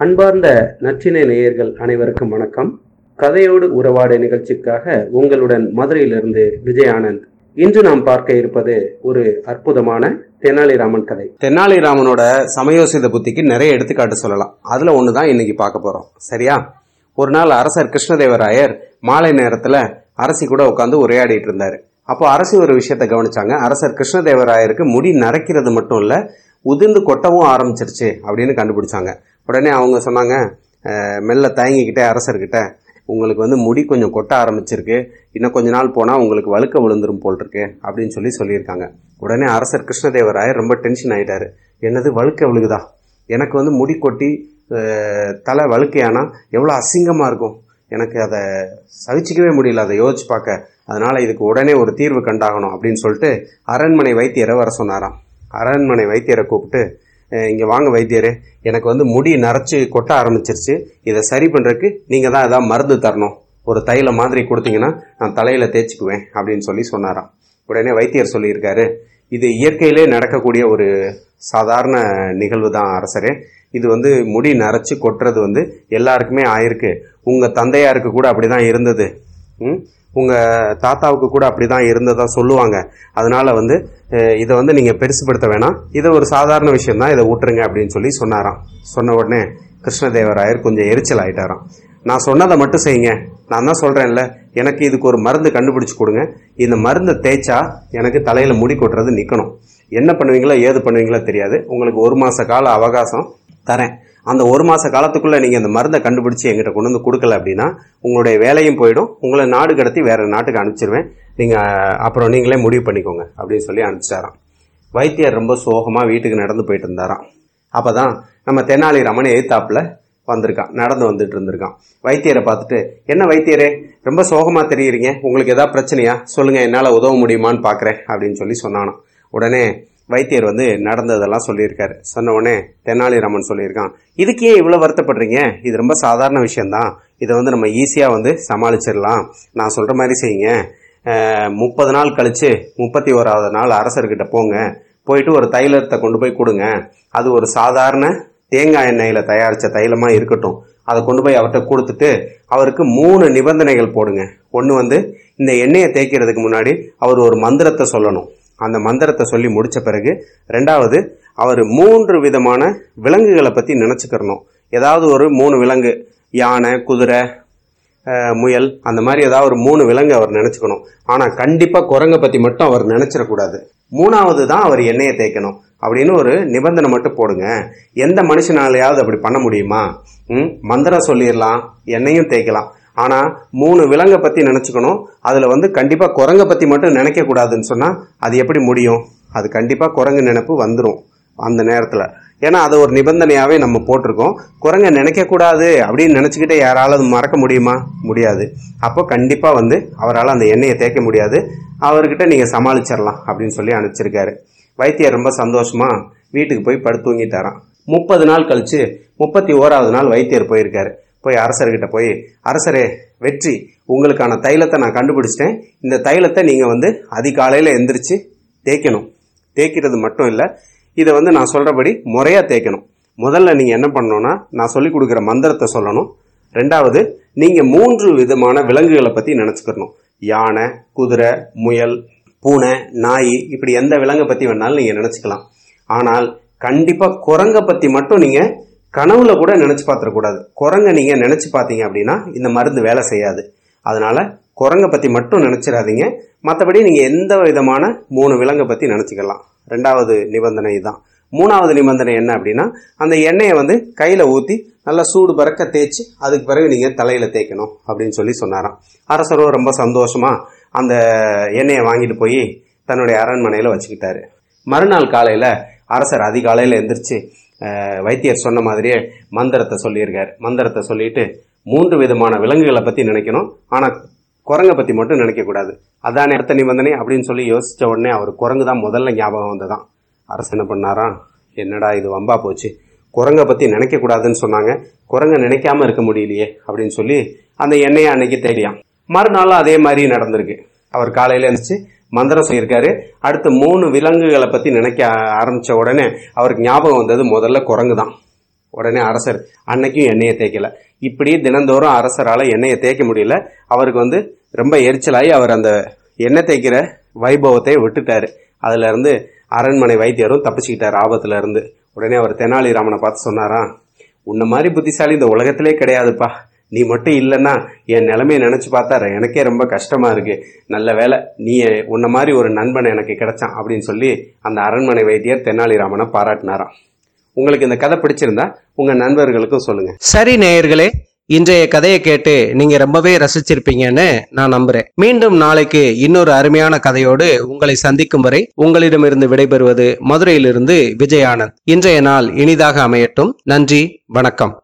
அன்பார்ந்த நற்றினை நேயர்கள் அனைவருக்கும் வணக்கம். கதையோடு உறவாடு நிகழ்ச்சிக்காக உங்களுடன் மதுரையிலிருந்து விஜய் ஆனந்த் இன்று நாம் பார்க்க இருப்பது ஒரு அற்புதமான தெனாலிராமன் கதை. தென்னாலிராமனோட சமயோசித புத்திக்கு நிறைய எடுத்துக்காட்டு சொல்லலாம். அதுல ஒண்ணுதான் இன்னைக்கு பார்க்க போறோம். சரியா? ஒரு நாள் அரசர் கிருஷ்ணதேவராயர் மாலை நேரத்துல அரசி கூட உட்காந்து உரையாடிட்டு இருந்தாரு. அப்போ அரசி ஒரு விஷயத்த கவனிச்சாங்க. அரசர் கிருஷ்ணதேவராயருக்கு முடி நரைக்கிறது மட்டும் இல்ல உதிர்ந்து கொட்டவும் ஆரம்பிச்சிருச்சு அப்படின்னு கண்டுபிடிச்சாங்க. உடனே அவங்க சொன்னாங்க மெல்ல தயங்கிக்கிட்டே அரசர்கிட்ட உங்களுக்கு வந்து முடி கொஞ்சம் கொட்ட ஆரம்பிச்சிருக்கு. இன்னும் கொஞ்ச நாள் போனால் உங்களுக்கு வழுக்க விழுந்துரும் போல் இருக்கு அப்படின்னு சொல்லி சொல்லியிருக்காங்க. உடனே அரசர் கிருஷ்ணதேவராயர் ரொம்ப டென்ஷன் ஆகிட்டார் என்னது வழுக்க விழுகுதா? எனக்கு வந்து முடி கொட்டி தலை வழுக்கையானா? எவ்வளோ அசிங்கமாக இருக்கும். எனக்கு அதை சகிச்சிக்கவே முடியல அதை யோசிச்சு பார்க்க. அதனால் இதுக்கு உடனே ஒரு தீர்வு கண்டாகணும் அப்படின்னு சொல்லிட்டு அரண்மனை வைத்தியரை வர சொன்னாராம். அரண்மனை வைத்தியரை கூப்பிட்டு இங்கே வாங்க வைத்தியரே. எனக்கு வந்து முடி நரைச்சி கொட்ட ஆரம்பிச்சிருச்சு. இதை சரி பண்ணுறதுக்கு நீங்கள் தான் ஏதாவது மருந்து தரணும். ஒரு தைல மாதிரி கொடுத்தீங்கன்னா நான் தலையில் தேய்ச்சிக்குவேன் அப்படின்னு சொல்லி சொன்னாராம். உடனே வைத்தியர் சொல்லியிருக்காரு. இது இயற்கையிலே நடக்கக்கூடிய ஒரு சாதாரண நிகழ்வு தான் அரசரே. இது வந்து முடி நரைச்சி கொட்டுறது வந்து எல்லாருக்குமே ஆயிருக்கு. உங்கள் தந்தையாருக்கு கூட அப்படிதான் இருந்தது. ம்? தாத்தாவுக்கு கூட அப்படிதான் இருந்ததாக சொல்லுவாங்க. அதனால் வந்து இதை வந்து நீங்கள் பெருசுப்படுத்த வேணாம். இதை ஒரு சாதாரண விஷயம்தான். இதை ஊட்டுருங்க அப்படின்னு சொல்லி சொன்னாராம். சொன்ன உடனே கிருஷ்ணதேவராயர் கொஞ்சம் எரிச்சல் ஆயிட்டாராம். நான் சொன்னதை மட்டும் செய்யுங்க. நான் தான் சொல்கிறேன்ல எனக்கு இதுக்கு ஒரு மருந்து கண்டுபிடிச்சி கொடுங்க. இந்த மருந்தை தேய்ச்சா எனக்கு தலையில் முடி கொட்டுறது நிற்கணும் என்ன பண்ணுவீங்களோ ஏது பண்ணுவீங்களோ தெரியாது. உங்களுக்கு ஒரு மாத கால அவகாசம். தரேன். அந்த ஒரு மாச காலத்துக்குள்ள நீங்க அந்த மருந்தை கண்டுபிடிச்சு எங்கிட்ட கொண்டு வந்து கொடுக்கல அப்படின்னா உங்களுடைய வேலையும் போயிடும். உங்களை நாடு கடத்தி வேற நாட்டுக்கு அனுப்பிச்சிருவேன். நீங்க அப்புறம் நீங்களே முடிவு பண்ணிக்கோங்க அப்படின்னு சொல்லி அனுப்பிச்சிட்டாராம் வைத்தியர் ரொம்ப சோகமா வீட்டுக்கு நடந்து போயிட்டு இருந்தாராம். அப்பதான் நம்ம தெனாலிராமன் எதிர்த்தாப்புல வந்திருக்கான் நடந்து வந்துட்டு இருந்திருக்கான். வைத்தியரை பார்த்துட்டு என்ன வைத்தியரே ரொம்ப சோகமா தெரியுறீங்க. உங்களுக்கு ஏதாவது பிரச்சனையா? சொல்லுங்க என்னால உதவ முடியுமான்னு பாக்குறேன் அப்படின்னு சொல்லி சொன்னானாம். உடனே வைத்தியர் வந்து நடந்ததெல்லாம் சொல்லியிருக்காரு. சொன்ன உடனே தெனாலிராமன் சொல்லியிருக்கான். இதுக்கு ஏன் வருத்தப்படுறீங்க? இது ரொம்ப சாதாரண விஷயந்தான் இதை வந்து நம்ம ஈஸியாக வந்து சமாளிச்சிடலாம். நான் சொல்கிற மாதிரி செய்யுங்க. முப்பது நாள் கழித்து முப்பத்தி ஓராவது நாள் அரசர்கிட்ட போங்க. போயிட்டு ஒரு தைலத்தை கொண்டு போய் கொடுங்க. அது ஒரு சாதாரண தேங்காய் எண்ணெயில் தயாரித்த தைலமாக இருக்கட்டும். அதை கொண்டு போய் அவர்கிட்ட கொடுத்துட்டு அவருக்கு மூணு நிபந்தனைகள் போடுங்க. ஒன்று வந்து இந்த எண்ணெயை தேய்க்கிறதுக்கு முன்னாடி அவர் ஒரு மந்திரத்தை சொல்லணும். அந்த மந்திரத்தை சொல்லி முடிச்ச பிறகு ரெண்டாவது அவர் மூன்று விதமான விலங்குகளை பற்றி நினச்சிக்கிறணும். ஏதாவது ஒரு மூணு விலங்கு யானை குதிரை முயல் அந்த மாதிரி ஏதாவது ஒரு மூணு விலங்கு அவர் நினச்சிக்கணும். ஆனால் கண்டிப்பாக குரங்கை பற்றி மட்டும் அவர் நினச்சிடக்கூடாது. மூணாவது தான் அவர் எண்ணெயை தேய்க்கணும். அப்படின்னு ஒரு நிபந்தனை மட்டும் போடுங்க. எந்த மனுஷனாலையாவது அப்படி பண்ண முடியுமா? ம் மந்திரம் சொல்லிடலாம் எண்ணெயும் தேய்க்கலாம். ஆனால் மூணு விலங்கை பற்றி நினச்சிக்கணும். அதில் வந்து கண்டிப்பாக குரங்கை பற்றி மட்டும் நினைக்கக்கூடாதுன்னு சொன்னால் அது எப்படி முடியும்? அது கண்டிப்பாக குரங்கு நினைப்பு வந்துடும் அந்த நேரத்தில். ஏன்னா அது ஒரு நிபந்தனையாகவே நம்ம போட்டிருக்கோம். குரங்க நினைக்கக்கூடாது அப்படின்னு நினச்சிக்கிட்டே யாராலும் மறக்க முடியுமா? முடியாது. அப்போ கண்டிப்பாக வந்து அவரால் அந்த எண்ணெயை தேய்க்க முடியாது. அவர்கிட்ட நீங்கள் சமாளிச்சிடலாம் அப்படின்னு சொல்லி அனுப்பிச்சிருக்காரு. வைத்தியர் ரொம்ப சந்தோஷமாக வீட்டுக்கு போய் படுத்து தூங்கிட்டாரான் முப்பது நாள் கழிச்சு முப்பத்தி ஓராவது நாள் வைத்தியர் போயிருக்காரு. போய் அரசர்கிட்ட போய் அரசரே வெற்றி உங்களுக்கான தைலத்தை நான் கண்டுபிடிச்சிட்டேன். இந்த தைலத்தை நீங்கள் வந்து அதிகாலையில் எந்திரிச்சு தேய்க்கணும். தேய்க்கிறது மட்டும் இல்லை இதை வந்து நான் சொல்கிறபடி முறையாக தேய்க்கணும். முதல்ல நீங்கள் என்ன பண்ணணும்னா நான் சொல்லி கொடுக்குற மந்திரத்தை சொல்லணும். ரெண்டாவது நீங்கள் மூன்று விதமான விலங்குகளை பற்றி நினைச்சுக்கணும். யானை குதிரை முயல் பூனை நாய் இப்படி எந்த விலங்கை பற்றி வேணாலும் நீங்கள் நினச்சிக்கலாம். ஆனால் கண்டிப்பாக குரங்கை பற்றி மட்டும் நீங்கள் கனவுல கூட நினைச்சு பார்த்துடக்கூடாது குரங்க நீங்க நினைச்சு பார்த்தீங்க அப்படின்னா இந்த மருந்து வேலை செய்யாது. அதனால குரங்கை பத்தி மட்டும் நினைச்சிடாதீங்க. மற்றபடி நீங்க எந்த விதமான மூணு விலங்கை பத்தி நினைச்சுக்கலாம். ரெண்டாவது நிபந்தனை தான் மூணாவது நிபந்தனை என்ன அப்படின்னா அந்த எண்ணெயை வந்து கையில ஊத்தி நல்லா சூடு பறக்க தேய்ச்சி அதுக்கு பிறகு நீங்க தலையில தேய்க்கணும் அப்படின்னு சொல்லி சொன்னாராம். அரசரும் ரொம்ப சந்தோஷமா அந்த எண்ணெயை வாங்கிட்டு போய் தன்னுடைய அரண்மனையில வச்சுக்கிட்டாரு. மறுநாள் காலையில அரசர் அதிகாலையில எந்திரிச்சு வைத்தியர் சொன்ன மாதிரியே மந்திரத்தை சொல்லியிருக்கார். மந்திரத்தை சொல்லிட்டு மூன்று விதமான விலங்குகளை பற்றி நினைக்கணும். ஆனால் குரங்கை பற்றி மட்டும் நினைக்கக்கூடாது அதானே அடுத்த நிபந்தனை அப்படின்னு சொல்லி யோசித்த உடனே அவர் குரங்கு தான் முதல்ல ஞாபகம் வந்ததான். அரசு என்ன பண்ணாரா? என்னடா இது வம்பா போச்சு. குரங்கை பற்றி நினைக்கக்கூடாதுன்னு சொன்னாங்க. குரங்கை நினைக்காம இருக்க முடியலையே அப்படின்னு சொல்லி அந்த எண்ணெயை அன்னைக்கு தெரியாம் மறுநாளும் அதே மாதிரி நடந்திருக்கு. அவர் காலையில் இருந்துச்சு மந்திரம் சொல்லியிருக்காரு. அடுத்து மூணு விலங்குகளை பற்றி நினைக்க ஆரம்பித்த உடனே அவருக்கு ஞாபகம் வந்தது முதல்ல குரங்கு தான் உடனே அரசர் அன்னைக்கும் எண்ணெயை தேய்க்கல. இப்படி தினந்தோறும் அரசரால் எண்ணெயை தேய்க்க முடியல. அவருக்கு வந்து ரொம்ப எரிச்சலாகி அவர் அந்த எண்ணெய் தேய்க்கிற வைபவத்தை விட்டுட்டாரு. அதுலேருந்து அரண்மனை வைத்தியரும் தப்பிச்சுக்கிட்டார் ஆபத்துலேருந்து. உடனே அவர் தெனாலிராமனை பார்த்து சொன்னாராம் உன்ன மாதிரி புத்திசாலி இந்த உலகத்திலே கிடையாதுப்பா. நீ மட்டும் இல்லைன்னா என் நிலைமையை நினைச்சு பார்த்தா எனக்கே ரொம்ப கஷ்டமா இருக்கு. நல்ல வேலை நீ உன்ன மாதிரி ஒரு நண்பன் எனக்கு கிடைச்சான் அப்படின்னு சொல்லி அந்த அரண்மனை வைத்தியர் தெனாலிராமனை பாராட்டினாராம். உங்களுக்கு இந்த கதை பிடிச்சிருந்தா உங்க நண்பர்களுக்கும் சொல்லுங்க. சரி நேயர்களே இன்றைய கதையை கேட்டு நீங்க ரொம்பவே ரசிச்சிருப்பீங்கன்னு நான் நம்புறேன். மீண்டும் நாளைக்கு இன்னொரு அருமையான கதையோடு உங்களை சந்திக்கும் வரை உங்களிடமிருந்து விடைபெறுவது மதுரையிலிருந்து விஜய் ஆனந்த் இன்றைய நாள் இனிதாக அமையட்டும். நன்றி வணக்கம்.